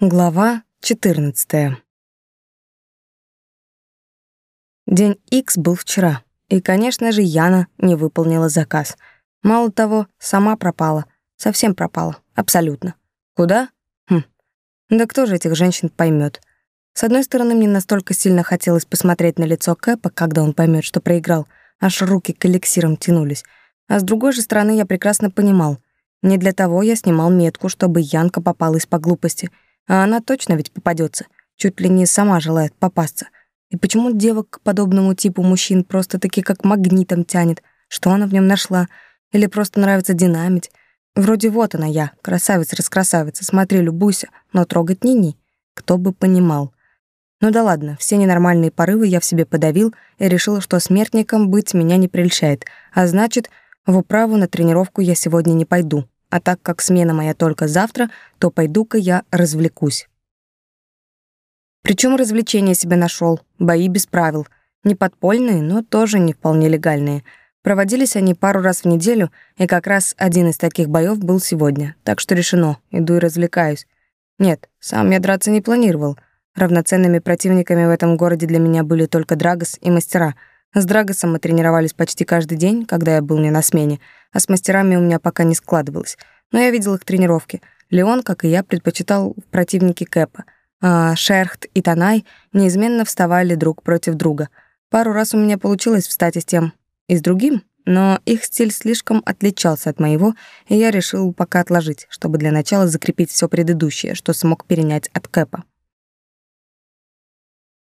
Глава 14. День X был вчера, и, конечно же, Яна не выполнила заказ. Мало того, сама пропала, совсем пропала, абсолютно. Куда? Хм. Да кто же этих женщин поймет? С одной стороны, мне настолько сильно хотелось посмотреть на лицо Кэпа, когда он поймет, что проиграл, аж руки к эликсирам тянулись. А с другой же стороны, я прекрасно понимал, не для того я снимал метку, чтобы Янка попалась по глупости — а она точно ведь попадется, чуть ли не сама желает попасться. И почему девок к подобному типу мужчин просто-таки как магнитом тянет? Что она в нем нашла? Или просто нравится динамить? Вроде вот она я, красавица-раскрасавица, смотри, любуйся, но трогать ни-ни. Кто бы понимал. Ну да ладно, все ненормальные порывы я в себе подавил и решил, что смертником быть меня не прельщает, а значит, в управу на тренировку я сегодня не пойду. А так как смена моя только завтра, то пойду-ка я развлекусь. Причем развлечения себе нашел, бои без правил. Не подпольные, но тоже не вполне легальные. Проводились они пару раз в неделю, и как раз один из таких боев был сегодня. Так что решено, иду и развлекаюсь. Нет, сам я драться не планировал. Равноценными противниками в этом городе для меня были только Драгос и мастера — с Драгосом мы тренировались почти каждый день, когда я был не на смене, а с мастерами у меня пока не складывалось. Но я видел их тренировки. Леон, как и я, предпочитал противники Кэпа, а Шерхт и Танай неизменно вставали друг против друга. Пару раз у меня получилось встать и с тем, и с другим, но их стиль слишком отличался от моего, и я решил пока отложить, чтобы для начала закрепить все предыдущее, что смог перенять от Кэпа.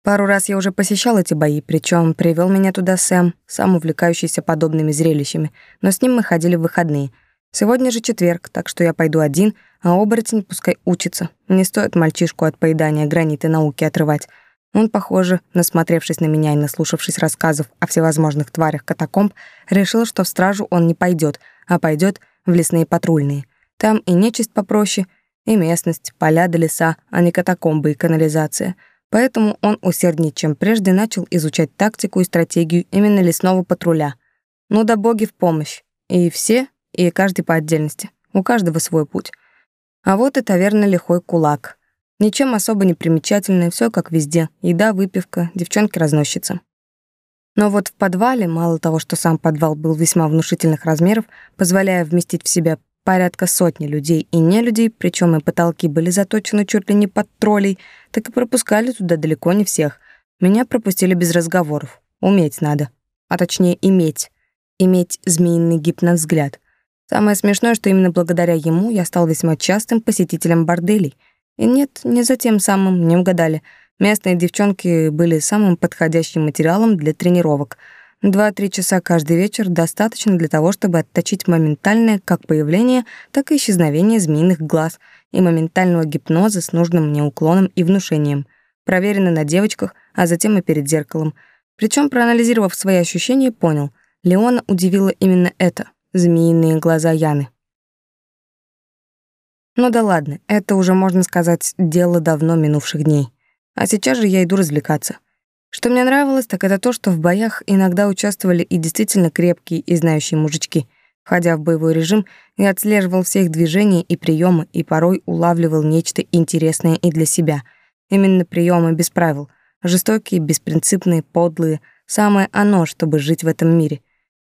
Пару раз я уже посещал эти бои, причем привел меня туда Сэм, сам увлекающийся подобными зрелищами, но с ним мы ходили в выходные. Сегодня же четверг, так что я пойду один, а оборотень пускай учится. Не стоит мальчишку от поедания граниты науки отрывать. Он, похоже, насмотревшись на меня и наслушавшись рассказов о всевозможных тварях катакомб, решил, что в стражу он не пойдет, а пойдет в лесные патрульные. Там и нечисть попроще, и местность, поля да леса, а не катакомбы и канализация — Поэтому он усерднее, чем прежде, начал изучать тактику и стратегию именно лесного патруля. Ну да боги в помощь. И все, и каждый по отдельности. У каждого свой путь. А вот и таверна «Лихой кулак». Ничем особо не примечательное, все как везде. Еда, выпивка, девчонки-разносчицы. Но вот в подвале, мало того, что сам подвал был весьма внушительных размеров, позволяя вместить в себя порядка сотни людей и не людей, причем и потолки были заточены чуть ли не под троллей, так и пропускали туда далеко не всех. Меня пропустили без разговоров. Уметь надо. А точнее, иметь. Иметь змеиный гипновзгляд. Самое смешное, что именно благодаря ему я стал весьма частым посетителем борделей. И нет, не за тем самым, не угадали. Местные девчонки были самым подходящим материалом для тренировок — Два-три часа каждый вечер достаточно для того, чтобы отточить моментальное как появление, так и исчезновение змеиных глаз и моментального гипноза с нужным мне уклоном и внушением. Проверено на девочках, а затем и перед зеркалом. Причем, проанализировав свои ощущения, понял, Леона удивило именно это — змеиные глаза Яны. Ну да ладно, это уже, можно сказать, дело давно минувших дней. А сейчас же я иду развлекаться. Что мне нравилось, так это то, что в боях иногда участвовали и действительно крепкие и знающие мужички. Входя в боевой режим, я отслеживал все их движения и приемы и порой улавливал нечто интересное и для себя. Именно приемы без правил. Жестокие, беспринципные, подлые. Самое оно, чтобы жить в этом мире.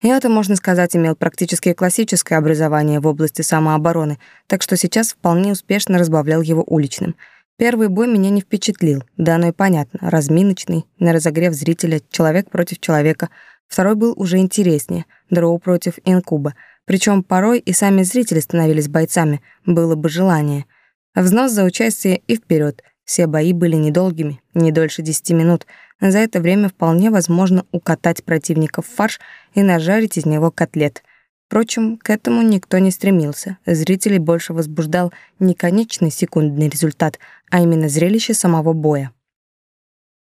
Я-то, можно сказать, имел практически классическое образование в области самообороны, так что сейчас вполне успешно разбавлял его уличным — Первый бой меня не впечатлил, да оно и понятно, разминочный, на разогрев зрителя, человек против человека. Второй был уже интереснее, дроу против инкуба. Причем порой и сами зрители становились бойцами, было бы желание. Взнос за участие и вперед. Все бои были недолгими, не дольше десяти минут. За это время вполне возможно укатать противника в фарш и нажарить из него котлет. Впрочем, к этому никто не стремился. Зрителей больше возбуждал не конечный секундный результат, а именно зрелище самого боя.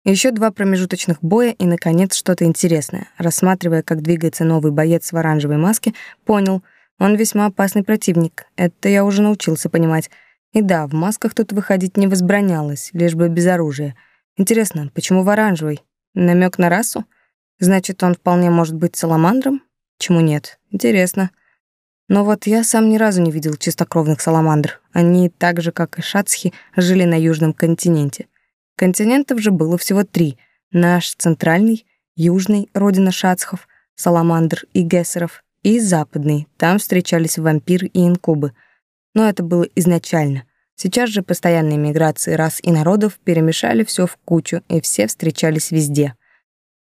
Еще два промежуточных боя и, наконец, что-то интересное. Рассматривая, как двигается новый боец в оранжевой маске, понял, он весьма опасный противник. Это я уже научился понимать. И да, в масках тут выходить не возбранялось, лишь бы без оружия. Интересно, почему в оранжевой? Намек на расу? Значит, он вполне может быть саламандром? Чему нет? Интересно. Но вот я сам ни разу не видел чистокровных саламандр. Они, так же как и шацхи, жили на южном континенте. Континентов же было всего три. Наш центральный, южный, родина шацхов, саламандр и гессеров, и западный, там встречались вампиры и инкубы. Но это было изначально. Сейчас же постоянные миграции рас и народов перемешали все в кучу, и все встречались везде.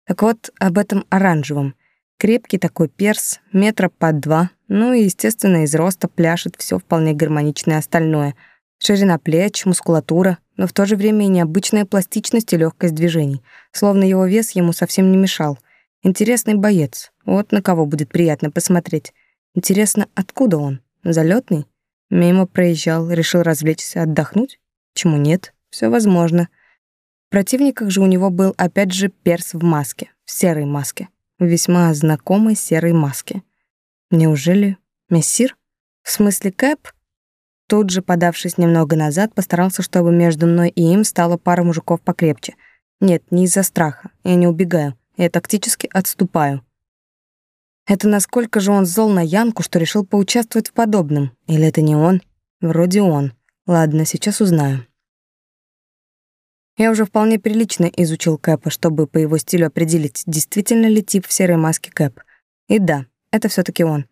Так вот, об этом оранжевом. Крепкий такой перс, метра под два, ну и, естественно, из роста пляшет все вполне гармоничное остальное. Ширина плеч, мускулатура, но в то же время и необычная пластичность и легкость движений, словно его вес ему совсем не мешал. Интересный боец, вот на кого будет приятно посмотреть. Интересно, откуда он? Залетный? Мимо проезжал, решил развлечься, отдохнуть? Чему нет? Все возможно. В противниках же у него был опять же перс в маске, в серой маске весьма знакомой серой маске. Неужели мессир? В смысле Кэп? Тут же, подавшись немного назад, постарался, чтобы между мной и им стало пара мужиков покрепче. Нет, не из-за страха. Я не убегаю. Я тактически отступаю. Это насколько же он зол на Янку, что решил поучаствовать в подобном? Или это не он? Вроде он. Ладно, сейчас узнаю. Я уже вполне прилично изучил Кэпа, чтобы по его стилю определить, действительно ли тип в серой маске Кэп. И да, это все таки он.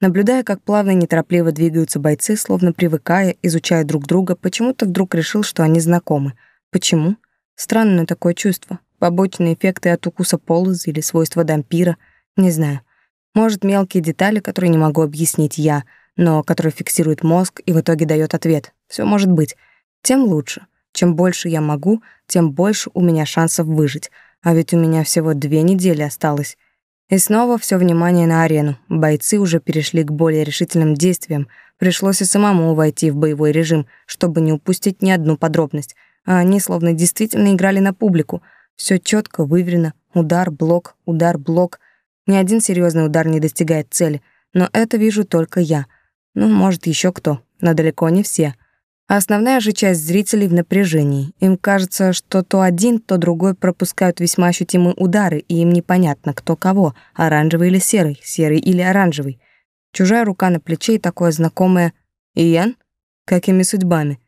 Наблюдая, как плавно и неторопливо двигаются бойцы, словно привыкая, изучая друг друга, почему-то вдруг решил, что они знакомы. Почему? Странное такое чувство. Побочные эффекты от укуса полоза или свойства дампира. Не знаю. Может, мелкие детали, которые не могу объяснить я, но которые фиксирует мозг и в итоге дает ответ. Все может быть. Тем лучше. Чем больше я могу, тем больше у меня шансов выжить. А ведь у меня всего две недели осталось. И снова все внимание на арену. Бойцы уже перешли к более решительным действиям. Пришлось и самому войти в боевой режим, чтобы не упустить ни одну подробность. А они словно действительно играли на публику. Все четко, выверено. Удар, блок, удар, блок. Ни один серьезный удар не достигает цели. Но это вижу только я. Ну, может, еще кто, но далеко не все. А основная же часть зрителей в напряжении. Им кажется, что то один, то другой пропускают весьма ощутимые удары, и им непонятно, кто кого, оранжевый или серый, серый или оранжевый. Чужая рука на плече и такое знакомое «Иен? Какими судьбами?»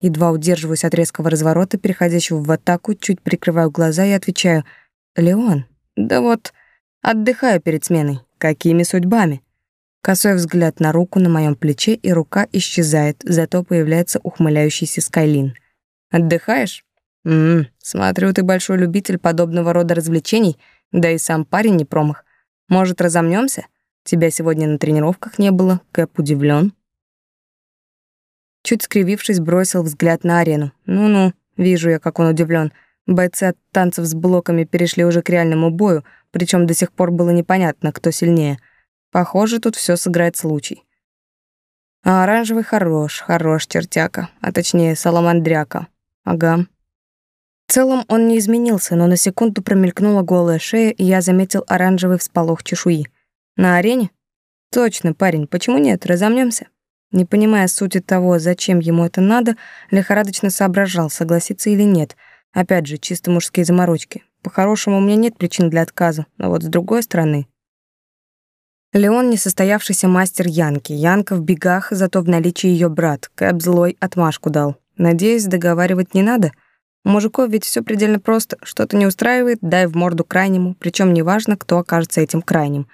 Едва удерживаюсь от резкого разворота, переходящего в атаку, чуть прикрываю глаза и отвечаю «Леон, да вот, отдыхаю перед сменой. Какими судьбами?» Косой взгляд на руку на моем плече, и рука исчезает, зато появляется ухмыляющийся Скайлин. «Отдыхаешь?» «Ммм, смотрю, ты большой любитель подобного рода развлечений, да и сам парень не промах. Может, разомнемся? Тебя сегодня на тренировках не было, Кэп удивлен. Чуть скривившись, бросил взгляд на арену. Ну-ну, вижу я, как он удивлен. Бойцы от танцев с блоками перешли уже к реальному бою, причем до сих пор было непонятно, кто сильнее — Похоже, тут все сыграет случай. А оранжевый хорош, хорош чертяка, а точнее саламандряка. Ага. В целом он не изменился, но на секунду промелькнула голая шея, и я заметил оранжевый всполох чешуи. На арене? Точно, парень, почему нет? Разомнемся? Не понимая сути того, зачем ему это надо, лихорадочно соображал, согласиться или нет. Опять же, чисто мужские заморочки. По-хорошему, у меня нет причин для отказа, но вот с другой стороны... Леон — несостоявшийся мастер Янки. Янка в бегах, зато в наличии ее брат. Кэп злой отмашку дал. Надеюсь, договаривать не надо? У мужиков ведь все предельно просто. Что-то не устраивает, дай в морду крайнему, причем неважно, кто окажется этим крайним.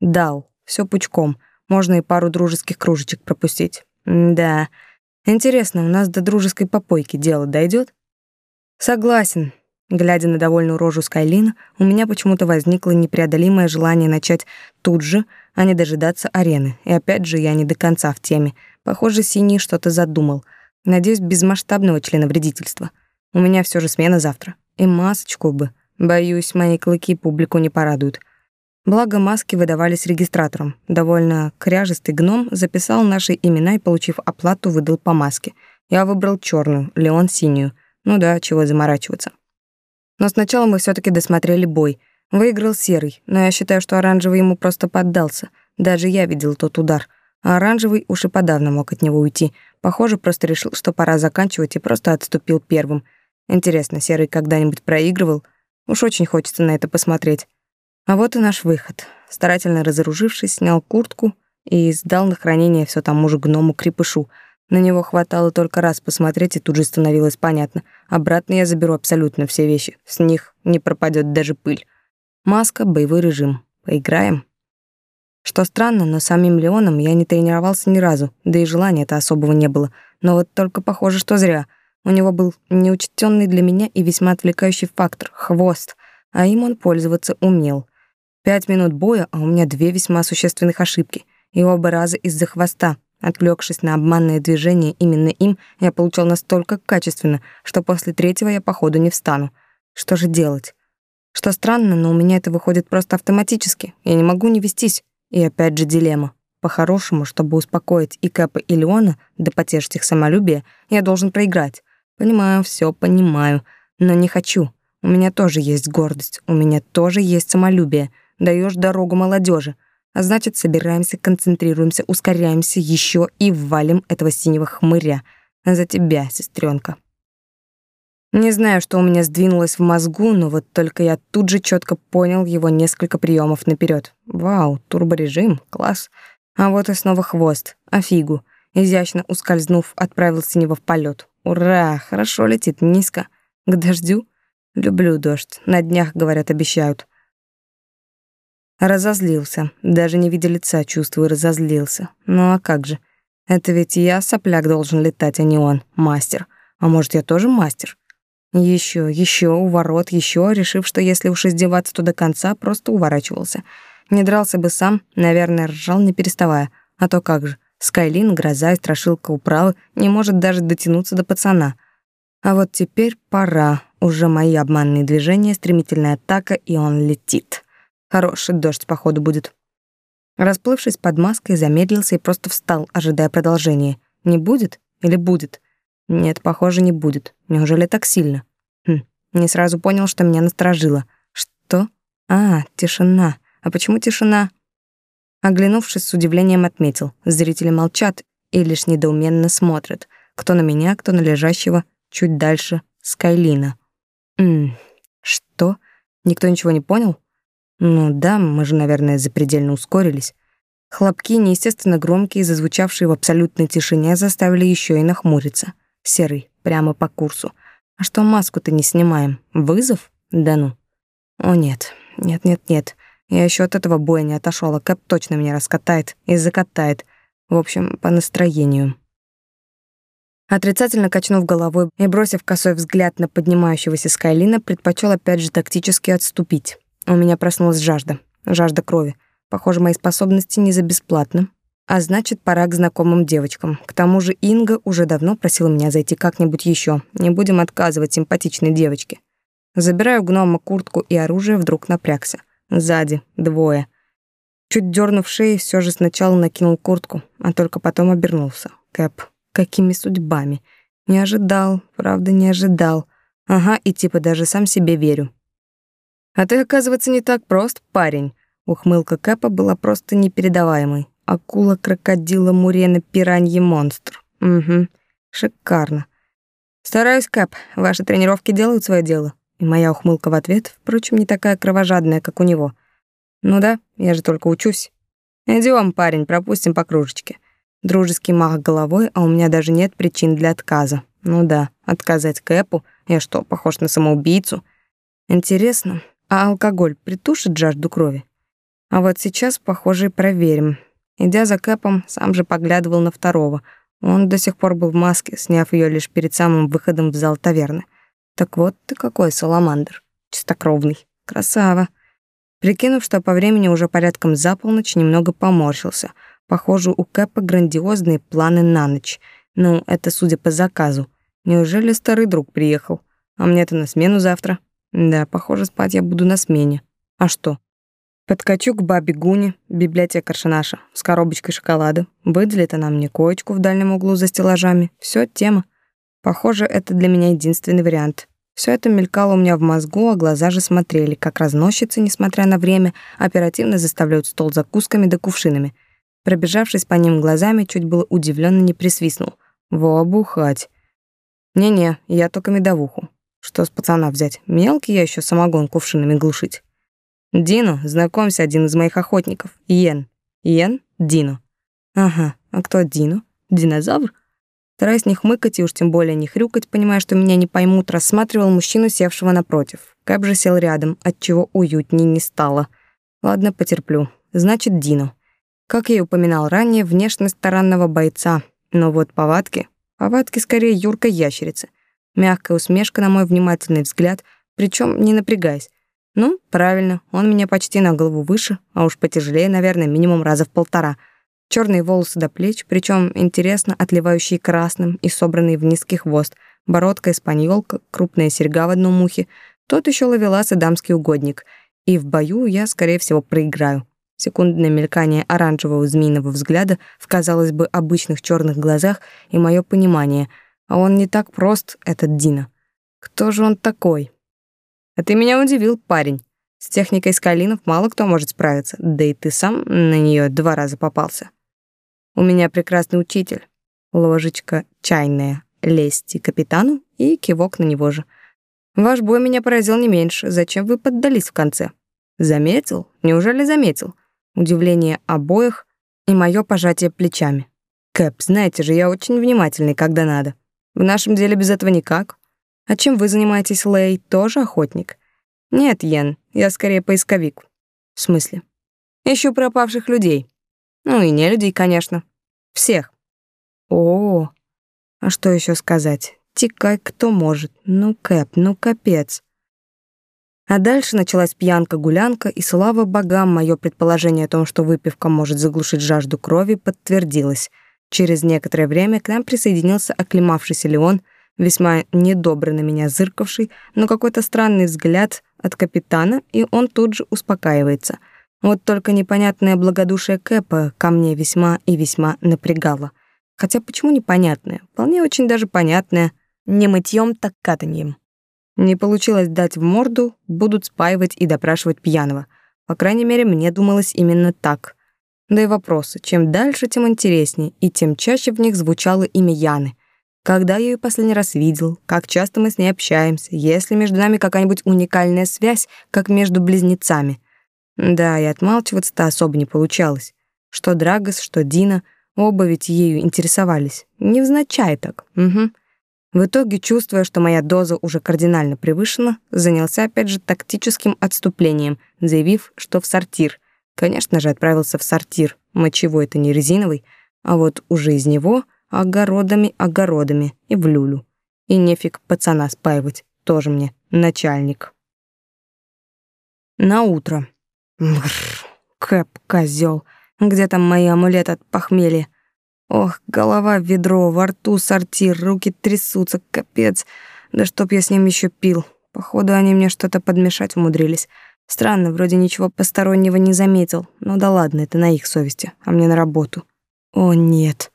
Дал. все пучком. Можно и пару дружеских кружечек пропустить. М да. Интересно, у нас до дружеской попойки дело дойдет? Согласен. Глядя на довольную рожу Скайлин, у меня почему-то возникло непреодолимое желание начать тут же, а не дожидаться арены. И опять же, я не до конца в теме. Похоже, Синий что-то задумал. Надеюсь, без масштабного членовредительства. У меня все же смена завтра. И масочку бы. Боюсь, мои клыки публику не порадуют. Благо, маски выдавались регистратором. Довольно кряжистый гном записал наши имена и, получив оплату, выдал по маске. Я выбрал черную, Леон синюю. Ну да, чего заморачиваться. Но сначала мы все таки досмотрели бой. Выиграл серый, но я считаю, что оранжевый ему просто поддался. Даже я видел тот удар. А оранжевый уж и подавно мог от него уйти. Похоже, просто решил, что пора заканчивать и просто отступил первым. Интересно, серый когда-нибудь проигрывал? Уж очень хочется на это посмотреть. А вот и наш выход. Старательно разоружившись, снял куртку и сдал на хранение все тому же гному-крепышу. На него хватало только раз посмотреть, и тут же становилось понятно. Обратно я заберу абсолютно все вещи. С них не пропадет даже пыль. Маска, боевой режим. Поиграем? Что странно, но самим Леоном я не тренировался ни разу, да и желания-то особого не было. Но вот только похоже, что зря. У него был неучтенный для меня и весьма отвлекающий фактор — хвост, а им он пользоваться умел. Пять минут боя, а у меня две весьма существенных ошибки, и оба раза из-за хвоста. Отвлекшись на обманное движение именно им, я получал настолько качественно, что после третьего я походу не встану. Что же делать? Что странно, но у меня это выходит просто автоматически. Я не могу не вестись. И опять же дилемма. По-хорошему, чтобы успокоить и Кэпа, и Леона, да потешить их самолюбие, я должен проиграть. Понимаю, все понимаю, но не хочу. У меня тоже есть гордость, у меня тоже есть самолюбие. Даешь дорогу молодежи, а значит, собираемся, концентрируемся, ускоряемся еще и валим этого синего хмыря. За тебя, сестренка. Не знаю, что у меня сдвинулось в мозгу, но вот только я тут же четко понял его несколько приемов наперед. Вау, турборежим, класс. А вот и снова хвост, а фигу. Изящно ускользнув, отправил синего в полет. Ура, хорошо летит, низко. К дождю? Люблю дождь. На днях, говорят, обещают. Разозлился. Даже не видя лица, чувствую, разозлился. Ну а как же? Это ведь я, сопляк, должен летать, а не он, мастер. А может, я тоже мастер? Еще, еще у ворот, еще, решив, что если уж издеваться, то до конца, просто уворачивался. Не дрался бы сам, наверное, ржал не переставая. А то как же, Скайлин, гроза и страшилка управы, не может даже дотянуться до пацана. А вот теперь пора. Уже мои обманные движения, стремительная атака, и он летит. Хороший дождь, походу, будет. Расплывшись под маской, замедлился и просто встал, ожидая продолжения. Не будет или будет? Нет, похоже, не будет. Неужели так сильно? Хм, не сразу понял, что меня насторожило. Что? А, тишина. А почему тишина? Оглянувшись, с удивлением отметил. Зрители молчат и лишь недоуменно смотрят. Кто на меня, кто на лежащего чуть дальше Скайлина. Мм, что? Никто ничего не понял? Ну да, мы же, наверное, запредельно ускорились. Хлопки, неестественно громкие, зазвучавшие в абсолютной тишине, заставили еще и нахмуриться. Серый, прямо по курсу. А что маску-то не снимаем? Вызов? Да ну. О нет, нет, нет, нет. Я еще от этого боя не отошел, а Кэп точно меня раскатает и закатает. В общем, по настроению. Отрицательно качнув головой и бросив косой взгляд на поднимающегося Скайлина, предпочел опять же тактически отступить. У меня проснулась жажда. Жажда крови. Похоже, мои способности не за бесплатно. А значит, пора к знакомым девочкам. К тому же Инга уже давно просила меня зайти как-нибудь еще. Не будем отказывать симпатичной девочке. Забираю гнома куртку и оружие, вдруг напрягся. Сзади двое. Чуть дернув шею, все же сначала накинул куртку, а только потом обернулся. Кэп, какими судьбами? Не ожидал, правда, не ожидал. Ага, и типа даже сам себе верю. А ты, оказывается, не так прост, парень. Ухмылка Кэпа была просто непередаваемой акула, крокодила, мурена, пиранье, монстр. Угу, шикарно. Стараюсь, Кэп, ваши тренировки делают свое дело. И моя ухмылка в ответ, впрочем, не такая кровожадная, как у него. Ну да, я же только учусь. Идём, парень, пропустим по кружечке. Дружеский мах головой, а у меня даже нет причин для отказа. Ну да, отказать Кэпу? Я что, похож на самоубийцу? Интересно, а алкоголь притушит жажду крови? А вот сейчас, похоже, проверим. Идя за Кэпом, сам же поглядывал на второго. Он до сих пор был в маске, сняв ее лишь перед самым выходом в зал таверны. Так вот ты какой саламандр. Чистокровный. Красава. Прикинув, что по времени уже порядком за полночь, немного поморщился. Похоже, у Кэпа грандиозные планы на ночь. Ну, это судя по заказу. Неужели старый друг приехал? А мне-то на смену завтра. Да, похоже, спать я буду на смене. А что? Подкачу к бабе Гуне, библиотекарша наша, с коробочкой шоколада. Выделит она мне коечку в дальнем углу за стеллажами. Все, тема. Похоже, это для меня единственный вариант. Все это мелькало у меня в мозгу, а глаза же смотрели, как разносчицы, несмотря на время, оперативно заставляют стол закусками да кувшинами. Пробежавшись по ним глазами, чуть было удивленно не присвистнул. Во, бухать. Не-не, я только медовуху. Что с пацана взять? Мелкий я еще самогон кувшинами глушить. Дино, знакомься, один из моих охотников. Иен. Иен? Дино. Ага, а кто Дину? Динозавр? Стараясь не хмыкать и уж тем более не хрюкать, понимая, что меня не поймут, рассматривал мужчину, севшего напротив. Кэп же сел рядом, отчего уютней не стало. Ладно, потерплю. Значит, Дину. Как я и упоминал ранее, внешность таранного бойца. Но вот повадки... Повадки скорее юрка ящерицы. Мягкая усмешка на мой внимательный взгляд, причем не напрягаясь. Ну, правильно, он меня почти на голову выше, а уж потяжелее, наверное, минимум раза в полтора. Черные волосы до плеч, причем интересно отливающие красным и собранные в низкий хвост, бородка испаньолка, крупная серьга в одном ухе, тот еще ловелас и дамский угодник. И в бою я, скорее всего, проиграю. Секундное мелькание оранжевого змеиного взгляда в, казалось бы, обычных черных глазах и мое понимание. А он не так прост, этот Дина. Кто же он такой? А ты меня удивил, парень. С техникой скалинов мало кто может справиться, да и ты сам на нее два раза попался. У меня прекрасный учитель. Ложечка чайная, лести капитану и кивок на него же. Ваш бой меня поразил не меньше. Зачем вы поддались в конце? Заметил? Неужели заметил? Удивление обоих и мое пожатие плечами. Кэп, знаете же, я очень внимательный, когда надо. В нашем деле без этого никак. А чем вы занимаетесь, Лэй? Тоже охотник? Нет, Йен, я скорее поисковик. В смысле? Ищу пропавших людей. Ну и не людей, конечно. Всех. О, а что еще сказать? Тикай, кто может. Ну, Кэп, ну капец. А дальше началась пьянка-гулянка, и слава богам, мое предположение о том, что выпивка может заглушить жажду крови, подтвердилось. Через некоторое время к нам присоединился оклемавшийся Леон, весьма недобро на меня зыркавший, но какой-то странный взгляд от капитана, и он тут же успокаивается. Вот только непонятное благодушие Кэпа ко мне весьма и весьма напрягало. Хотя почему непонятное? Вполне очень даже понятное. Не мытьем, так катаньем. Не получилось дать в морду, будут спаивать и допрашивать пьяного. По крайней мере, мне думалось именно так. Да и вопросы, чем дальше, тем интереснее, и тем чаще в них звучало имя Яны. Когда я ее последний раз видел, как часто мы с ней общаемся, есть ли между нами какая-нибудь уникальная связь, как между близнецами. Да, и отмалчиваться-то особо не получалось. Что Драгос, что Дина, оба ведь ею интересовались. Невзначай так, угу. В итоге, чувствуя, что моя доза уже кардинально превышена, занялся опять же тактическим отступлением, заявив, что в сортир. Конечно же, отправился в сортир, мочевой это не резиновый, а вот уже из него огородами-огородами и в люлю. И нефиг пацана спаивать, тоже мне начальник. На утро. Бррр, Кэп, козёл, где там мои амулеты от похмелья? Ох, голова в ведро, во рту сортир, руки трясутся, капец. Да чтоб я с ним еще пил. Походу, они мне что-то подмешать умудрились. Странно, вроде ничего постороннего не заметил. Ну да ладно, это на их совести, а мне на работу. О, нет.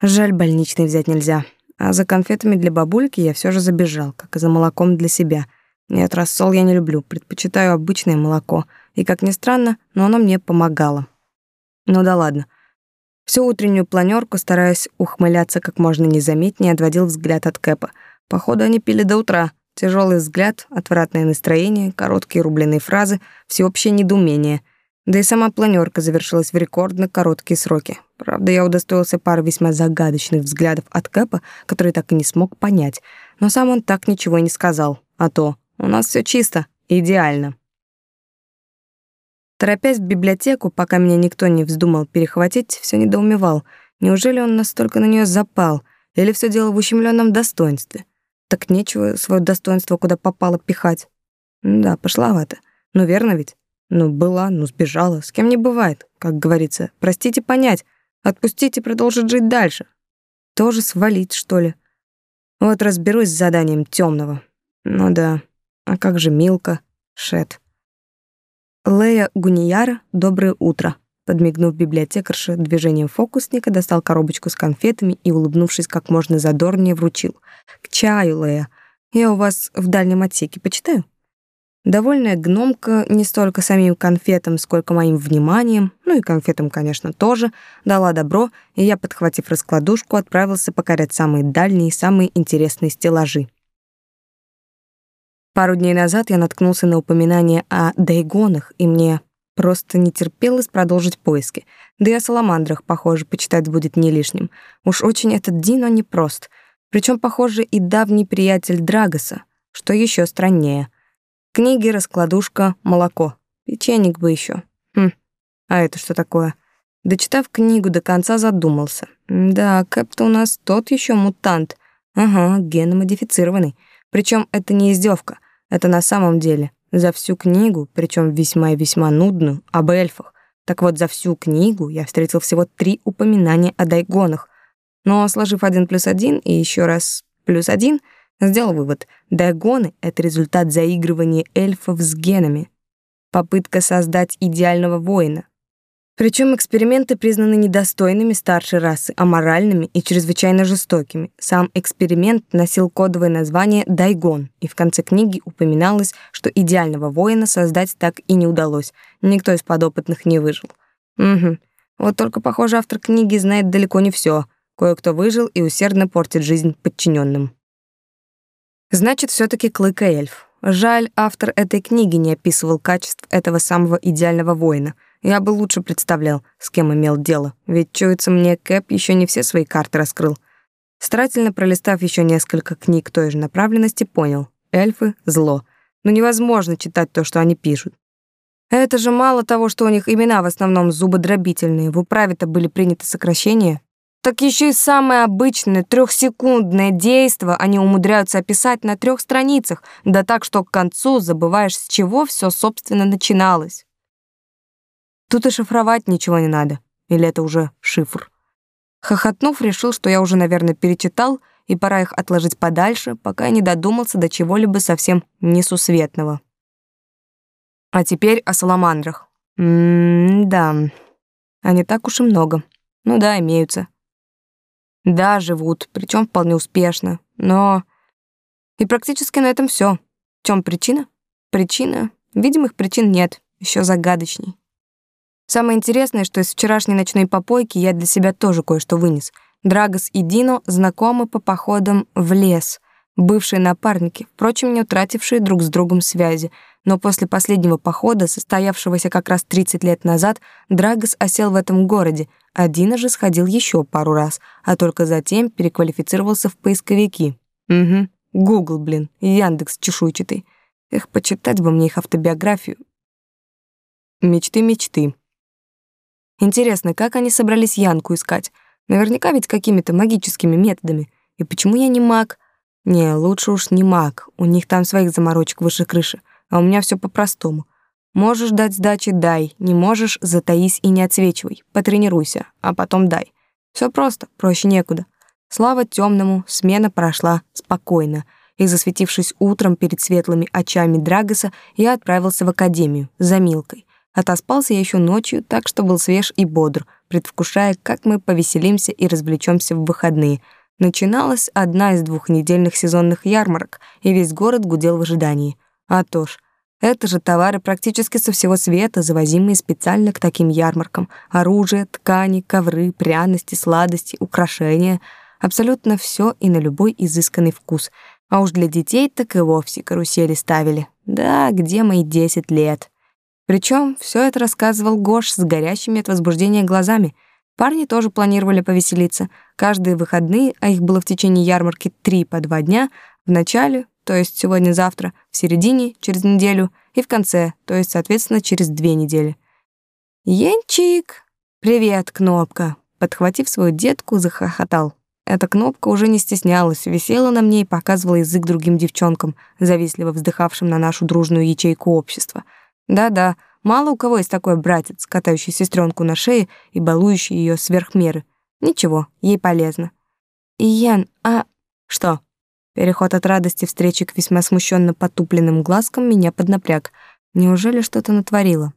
Жаль, больничный взять нельзя. А за конфетами для бабульки я все же забежал, как и за молоком для себя. Нет, рассол я не люблю, предпочитаю обычное молоко. И, как ни странно, но оно мне помогало. Ну да ладно. Всю утреннюю планерку, стараясь ухмыляться как можно незаметнее, отводил взгляд от Кэпа. Походу, они пили до утра. Тяжелый взгляд, отвратное настроение, короткие рубленые фразы, всеобщее недоумение. Да и сама планерка завершилась в рекордно короткие сроки. Правда, я удостоился пары весьма загадочных взглядов от Кэпа, который так и не смог понять. Но сам он так ничего и не сказал. А то «у нас все чисто, идеально». Торопясь в библиотеку, пока меня никто не вздумал перехватить, все недоумевал. Неужели он настолько на нее запал? Или все дело в ущемленном достоинстве? Так нечего свое достоинство куда попало пихать. Да, пошловато. Ну, верно ведь? Ну, была, ну, сбежала. С кем не бывает, как говорится. Простите понять. Отпустите продолжить жить дальше. Тоже свалить, что ли? Вот разберусь с заданием темного. Ну да. А как же Милка? Шет. Лея Гунияра, доброе утро. Подмигнув библиотекарше движением фокусника, достал коробочку с конфетами и, улыбнувшись как можно задорнее, вручил. «К чаю, Лея. Я у вас в дальнем отсеке почитаю?» Довольная гномка не столько самим конфетам, сколько моим вниманием, ну и конфетам, конечно, тоже, дала добро, и я, подхватив раскладушку, отправился покорять самые дальние и самые интересные стеллажи. Пару дней назад я наткнулся на упоминание о дайгонах, и мне Просто не терпелось продолжить поиски. Да и о саламандрах, похоже, почитать будет не лишним. Уж очень этот Дино непрост. Причем, похоже, и давний приятель Драгоса, что еще страннее. Книги, раскладушка, молоко. Печенек бы еще. Хм, а это что такое? Дочитав книгу до конца, задумался. Да, Кэп-то у нас тот еще мутант. Ага, геномодифицированный. Причем это не издевка, это на самом деле. За всю книгу, причем весьма и весьма нудную, об эльфах. Так вот, за всю книгу я встретил всего три упоминания о дайгонах. Но, сложив один плюс один и еще раз плюс один, сделал вывод. Дайгоны — это результат заигрывания эльфов с генами. Попытка создать идеального воина, причем эксперименты признаны недостойными старшей расы, аморальными и чрезвычайно жестокими. Сам эксперимент носил кодовое название «Дайгон», и в конце книги упоминалось, что идеального воина создать так и не удалось. Никто из подопытных не выжил. Угу. Вот только, похоже, автор книги знает далеко не все. Кое-кто выжил и усердно портит жизнь подчиненным. Значит, все таки Клык эльф. Жаль, автор этой книги не описывал качеств этого самого идеального воина — я бы лучше представлял, с кем имел дело, ведь, чуется мне, Кэп еще не все свои карты раскрыл. Старательно пролистав еще несколько книг той же направленности, понял — эльфы — зло. Но невозможно читать то, что они пишут. Это же мало того, что у них имена в основном зубодробительные, в управе-то были приняты сокращения, так еще и самое обычное трехсекундное действо они умудряются описать на трех страницах, да так, что к концу забываешь, с чего все собственно начиналось. Тут и шифровать ничего не надо. Или это уже шифр? Хохотнув, решил, что я уже, наверное, перечитал, и пора их отложить подальше, пока не додумался до чего-либо совсем несусветного. А теперь о саламандрах. М-да, они так уж и много. Ну да, имеются. Да, живут, причем вполне успешно, но... И практически на этом все. В чем причина? Причина? Видимых причин нет, еще загадочней. Самое интересное, что из вчерашней ночной попойки я для себя тоже кое-что вынес. Драгос и Дино знакомы по походам в лес, бывшие напарники, впрочем, не утратившие друг с другом связи. Но после последнего похода, состоявшегося как раз 30 лет назад, Драгос осел в этом городе, а Дино же сходил еще пару раз, а только затем переквалифицировался в поисковики. Угу, Гугл, блин, Яндекс чешуйчатый. Эх, почитать бы мне их автобиографию. Мечты, мечты. Интересно, как они собрались Янку искать? Наверняка ведь какими-то магическими методами. И почему я не маг? Не, лучше уж не маг. У них там своих заморочек выше крыши. А у меня все по-простому. Можешь дать сдачи — дай. Не можешь — затаись и не отсвечивай. Потренируйся, а потом дай. Все просто, проще некуда. Слава темному, смена прошла спокойно. И засветившись утром перед светлыми очами Драгоса, я отправился в академию за Милкой. Отоспался я еще ночью, так что был свеж и бодр, предвкушая, как мы повеселимся и развлечемся в выходные. Начиналась одна из двухнедельных сезонных ярмарок, и весь город гудел в ожидании. А то ж, это же товары практически со всего света, завозимые специально к таким ярмаркам. Оружие, ткани, ковры, пряности, сладости, украшения. Абсолютно все и на любой изысканный вкус. А уж для детей так и вовсе карусели ставили. Да, где мои десять лет? Причем все это рассказывал Гош с горящими от возбуждения глазами. Парни тоже планировали повеселиться. Каждые выходные, а их было в течение ярмарки три по два дня, в начале, то есть сегодня-завтра, в середине, через неделю, и в конце, то есть, соответственно, через две недели. «Янчик! Привет, Кнопка!» Подхватив свою детку, захохотал. Эта Кнопка уже не стеснялась, висела на мне и показывала язык другим девчонкам, завистливо вздыхавшим на нашу дружную ячейку общества — да-да, мало у кого есть такой братец, катающий сестренку на шее и балующий ее сверх меры. Ничего, ей полезно. И Ян, а... Что? Переход от радости встречи к весьма смущенно потупленным глазкам меня поднапряг. Неужели что-то натворила?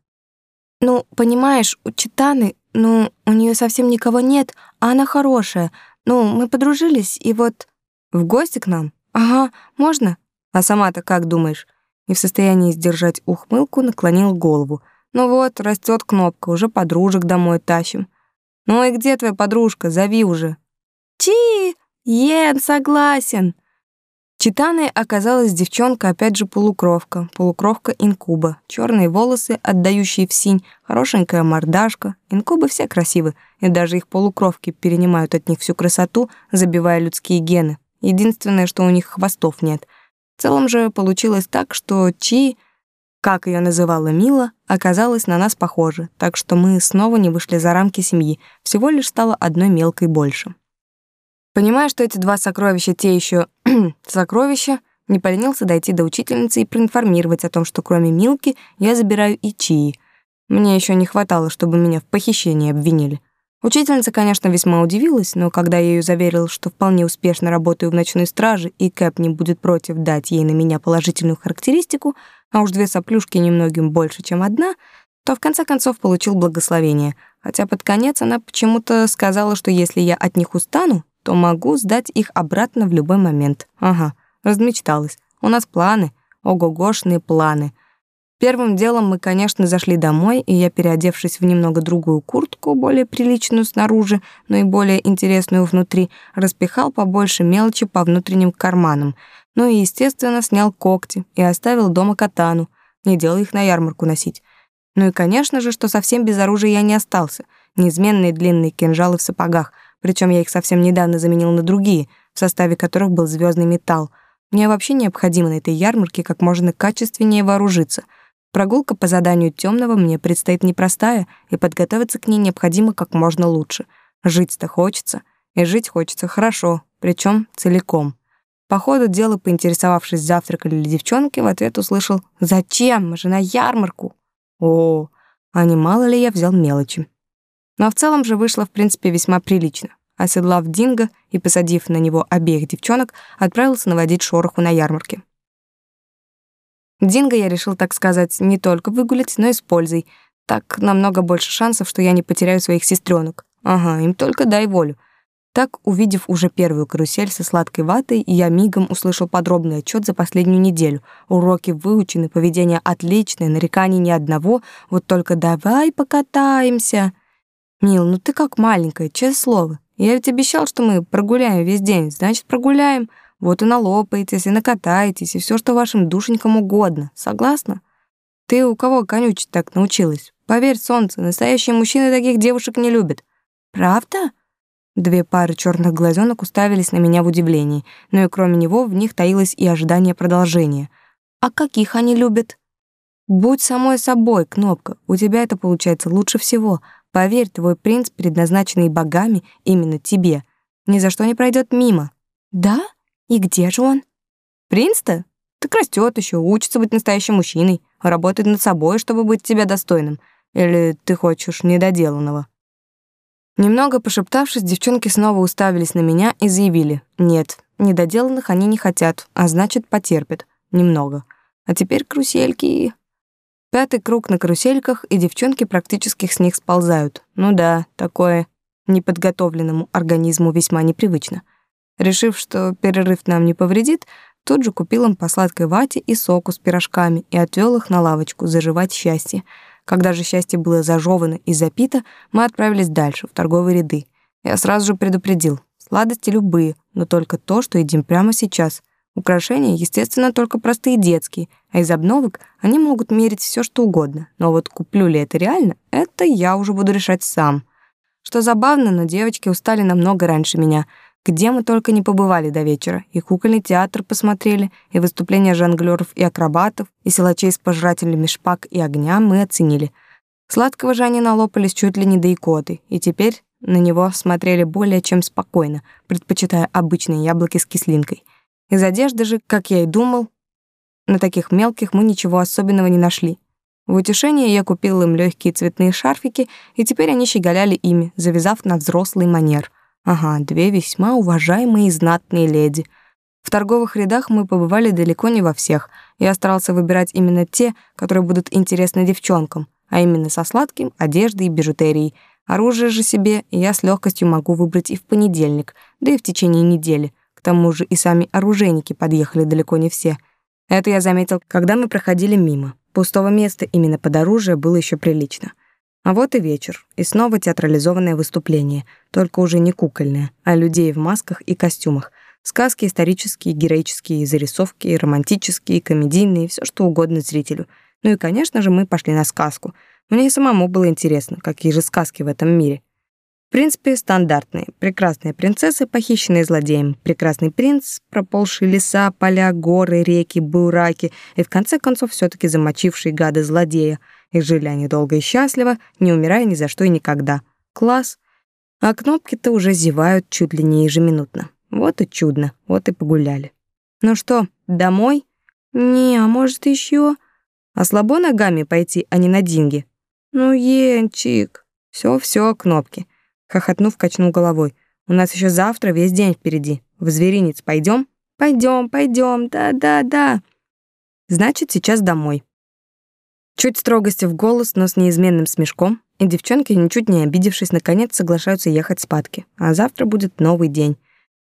Ну, понимаешь, у Читаны, ну, у нее совсем никого нет, а она хорошая. Ну, мы подружились, и вот... В гости к нам? Ага, можно? А сама-то как думаешь? Не в состоянии сдержать ухмылку, наклонил голову. «Ну вот, растет кнопка, уже подружек домой тащим». «Ну и где твоя подружка? Зови уже». «Чи! Ен, согласен!» Читаной оказалась девчонка, опять же полукровка, полукровка инкуба, черные волосы, отдающие в синь, хорошенькая мордашка. Инкубы все красивы, и даже их полукровки перенимают от них всю красоту, забивая людские гены. Единственное, что у них хвостов нет. В целом же получилось так, что Чи, как ее называла Мила, оказалась на нас похожа, так что мы снова не вышли за рамки семьи, всего лишь стало одной мелкой больше. Понимая, что эти два сокровища те еще сокровища, не поленился дойти до учительницы и проинформировать о том, что кроме Милки я забираю и Чии. Мне еще не хватало, чтобы меня в похищении обвинили. Учительница, конечно, весьма удивилась, но когда я ее заверил, что вполне успешно работаю в ночной страже и Кэп не будет против дать ей на меня положительную характеристику, а уж две соплюшки немногим больше, чем одна, то в конце концов получил благословение, хотя под конец она почему-то сказала, что если я от них устану, то могу сдать их обратно в любой момент. Ага, размечталась. У нас планы, ого-гошные планы. Первым делом мы, конечно, зашли домой, и я, переодевшись в немного другую куртку, более приличную снаружи, но и более интересную внутри, распихал побольше мелочи по внутренним карманам. Ну и, естественно, снял когти и оставил дома катану. Не делал их на ярмарку носить. Ну и, конечно же, что совсем без оружия я не остался. Неизменные длинные кинжалы в сапогах — причем я их совсем недавно заменил на другие, в составе которых был звездный металл. Мне вообще необходимо на этой ярмарке как можно качественнее вооружиться. Прогулка по заданию темного мне предстоит непростая, и подготовиться к ней необходимо как можно лучше. Жить-то хочется, и жить хочется хорошо, причем целиком. По ходу дела, поинтересовавшись, завтракали ли девчонки, в ответ услышал «Зачем? Мы же на ярмарку!» О, а не мало ли я взял мелочи. Но в целом же вышло, в принципе, весьма прилично. Оседлав Динго и посадив на него обеих девчонок, отправился наводить шороху на ярмарке. Динго я решил, так сказать, не только выгулять, но и с пользой. Так намного больше шансов, что я не потеряю своих сестренок. Ага, им только дай волю. Так, увидев уже первую карусель со сладкой ватой, я мигом услышал подробный отчет за последнюю неделю. Уроки выучены, поведение отличное, нареканий ни одного, вот только давай покатаемся. Мил, ну ты как маленькая, честное слово. Я ведь обещал, что мы прогуляем весь день, значит, прогуляем. Вот и налопаетесь, и накатаетесь, и все, что вашим душенькам угодно. Согласна? Ты у кого конючить так научилась? Поверь, солнце, настоящие мужчины таких девушек не любят. Правда? Две пары черных глазенок уставились на меня в удивлении, но и кроме него в них таилось и ожидание продолжения. А каких они любят? Будь самой собой, Кнопка, у тебя это получается лучше всего — Поверь, твой принц, предназначенный богами именно тебе, ни за что не пройдет мимо. Да? И где же он? Принц-то? Так растет еще, учится быть настоящим мужчиной, работает над собой, чтобы быть тебя достойным. Или ты хочешь недоделанного? Немного пошептавшись, девчонки снова уставились на меня и заявили: "Нет, недоделанных они не хотят, а значит, потерпят немного. А теперь карусельки Пятый круг на карусельках, и девчонки практически с них сползают. Ну да, такое неподготовленному организму весьма непривычно. Решив, что перерыв нам не повредит, тут же купил им по сладкой вате и соку с пирожками и отвел их на лавочку заживать счастье. Когда же счастье было зажевано и запито, мы отправились дальше, в торговые ряды. Я сразу же предупредил, сладости любые, но только то, что едим прямо сейчас. Украшения, естественно, только простые детские, а из обновок они могут мерить все, что угодно. Но вот куплю ли это реально, это я уже буду решать сам. Что забавно, но девочки устали намного раньше меня. Где мы только не побывали до вечера. И кукольный театр посмотрели, и выступления жонглёров и акробатов, и силачей с пожирателями шпаг и огня мы оценили. Сладкого же они налопались чуть ли не до икоты, и теперь на него смотрели более чем спокойно, предпочитая обычные яблоки с кислинкой — из одежды же, как я и думал, на таких мелких мы ничего особенного не нашли. В утешение я купил им легкие цветные шарфики, и теперь они щеголяли ими, завязав на взрослый манер. Ага, две весьма уважаемые и знатные леди. В торговых рядах мы побывали далеко не во всех. Я старался выбирать именно те, которые будут интересны девчонкам, а именно со сладким, одеждой и бижутерией. Оружие же себе я с легкостью могу выбрать и в понедельник, да и в течение недели — к тому же и сами оружейники подъехали далеко не все. Это я заметил, когда мы проходили мимо. Пустого места именно под оружие было еще прилично. А вот и вечер, и снова театрализованное выступление, только уже не кукольное, а людей в масках и костюмах. Сказки исторические, героические, зарисовки, романтические, комедийные, все что угодно зрителю. Ну и, конечно же, мы пошли на сказку. Мне самому было интересно, какие же сказки в этом мире. В принципе, стандартные. Прекрасная принцесса, похищенная злодеем, прекрасный принц, проползший леса, поля, горы, реки, бураки и, в конце концов, все таки замочивший гада злодея. И жили они долго и счастливо, не умирая ни за что и никогда. Класс. А кнопки-то уже зевают чуть ли не ежеминутно. Вот и чудно, вот и погуляли. Ну что, домой? Не, а может еще? А слабо ногами пойти, а не на деньги? Ну, Енчик. все, все, кнопки. Хохотнув, качнул головой. «У нас еще завтра весь день впереди. В зверинец пойдем? Пойдем, пойдем, да-да-да». «Значит, сейчас домой». Чуть строгости в голос, но с неизменным смешком, и девчонки, ничуть не обидевшись, наконец соглашаются ехать спадки. А завтра будет новый день.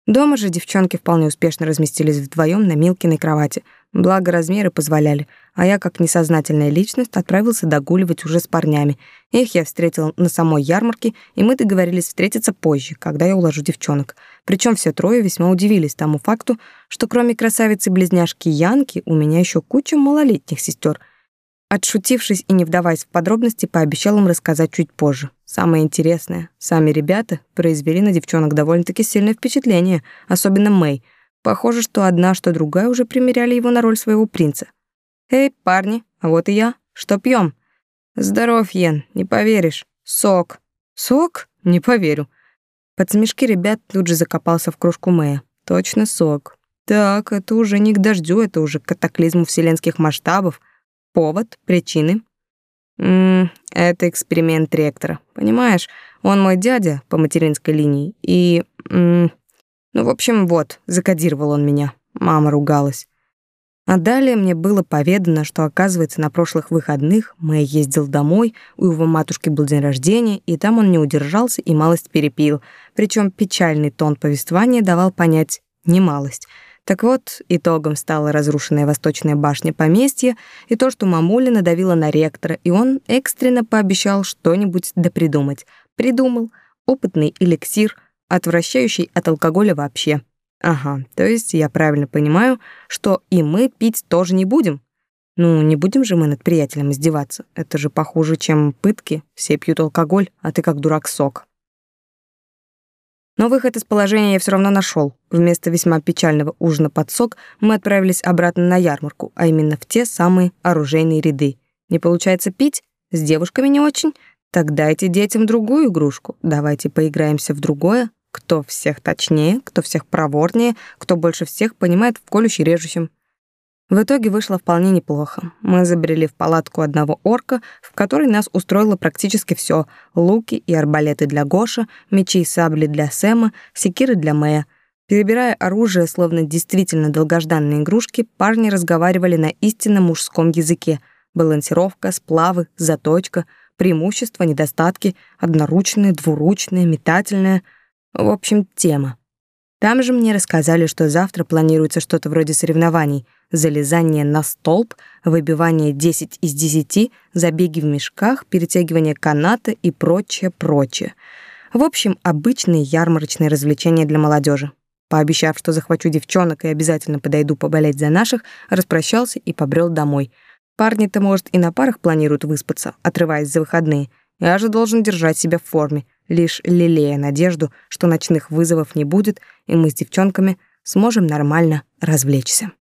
Дома же девчонки вполне успешно разместились вдвоем на Милкиной кровати, благо размеры позволяли, а я, как несознательная личность, отправился догуливать уже с парнями. Их я встретил на самой ярмарке, и мы договорились встретиться позже, когда я уложу девчонок. Причем все трое весьма удивились тому факту, что кроме красавицы-близняшки Янки у меня еще куча малолетних сестер — Отшутившись и не вдаваясь в подробности, пообещал им рассказать чуть позже. Самое интересное, сами ребята произвели на девчонок довольно-таки сильное впечатление, особенно Мэй. Похоже, что одна, что другая уже примеряли его на роль своего принца. «Эй, парни, а вот и я. Что пьем? «Здоров, Йен, не поверишь. Сок». «Сок? Не поверю». Под смешки ребят тут же закопался в кружку Мэя. «Точно сок. Так, это уже не к дождю, это уже к катаклизму вселенских масштабов». Повод, причины? М это эксперимент ректора. Понимаешь, он мой дядя по материнской линии. И... М ну, в общем, вот, закодировал он меня. Мама ругалась. А далее мне было поведано, что, оказывается, на прошлых выходных Мэй ездил домой, у его матушки был день рождения, и там он не удержался и малость перепил. Причем печальный тон повествования давал понять немалость — так вот, итогом стала разрушенная восточная башня поместья и то, что мамуля надавила на ректора, и он экстренно пообещал что-нибудь допридумать. Придумал опытный эликсир, отвращающий от алкоголя вообще. Ага, то есть я правильно понимаю, что и мы пить тоже не будем. Ну, не будем же мы над приятелем издеваться. Это же похуже, чем пытки. Все пьют алкоголь, а ты как дурак сок. Но выход из положения я все равно нашел. Вместо весьма печального ужина под сок мы отправились обратно на ярмарку, а именно в те самые оружейные ряды. Не получается пить? С девушками не очень? Так дайте детям другую игрушку. Давайте поиграемся в другое. Кто всех точнее, кто всех проворнее, кто больше всех понимает в колюще-режущем. В итоге вышло вполне неплохо. Мы забрели в палатку одного орка, в которой нас устроило практически все: луки и арбалеты для Гоша, мечи и сабли для Сэма, секиры для Мэя. Перебирая оружие, словно действительно долгожданные игрушки, парни разговаривали на истинно мужском языке. Балансировка, сплавы, заточка, преимущества, недостатки, одноручное, двуручное, метательное. В общем, тема. Там же мне рассказали, что завтра планируется что-то вроде соревнований — залезание на столб, выбивание 10 из 10, забеги в мешках, перетягивание каната и прочее, прочее. В общем, обычные ярмарочные развлечения для молодежи. Пообещав, что захвачу девчонок и обязательно подойду поболеть за наших, распрощался и побрел домой. Парни-то, может, и на парах планируют выспаться, отрываясь за выходные. Я же должен держать себя в форме, лишь лелея надежду, что ночных вызовов не будет, и мы с девчонками сможем нормально развлечься.